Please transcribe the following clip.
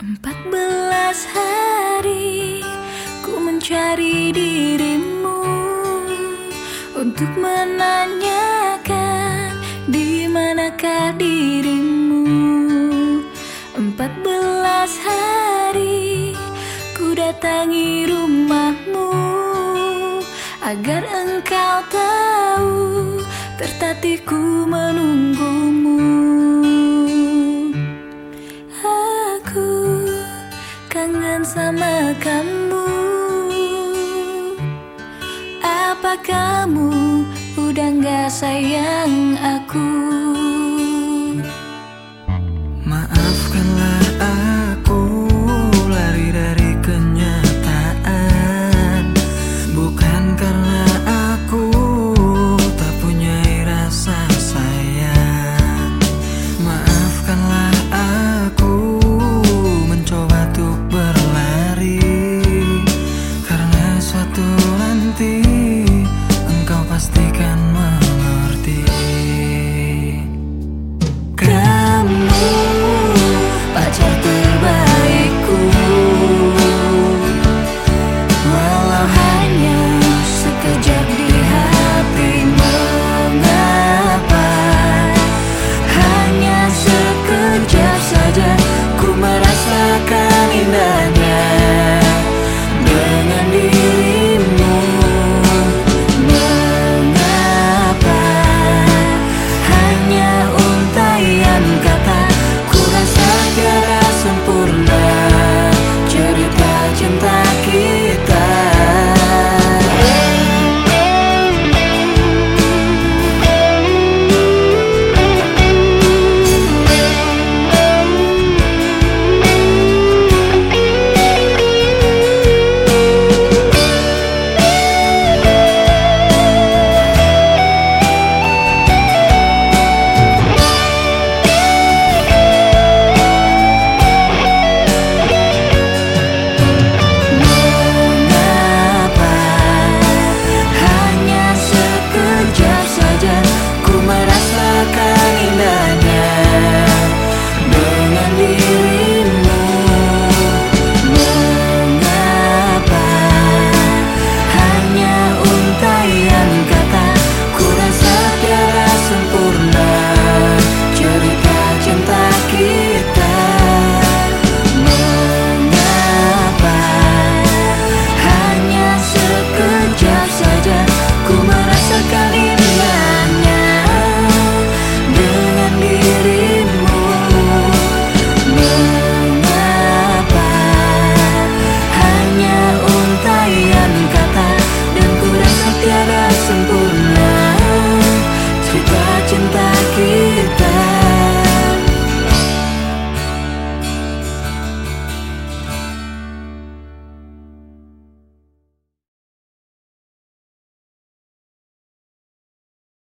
Empat belas hari ku mencari dirimu untuk menanyakan di manakah dirimu. Empat belas hari ku datangi rumahmu agar engkau tahu tertatihku menunggumu. Kamu udah gak sayang aku? saja Ku merasakan indahnya.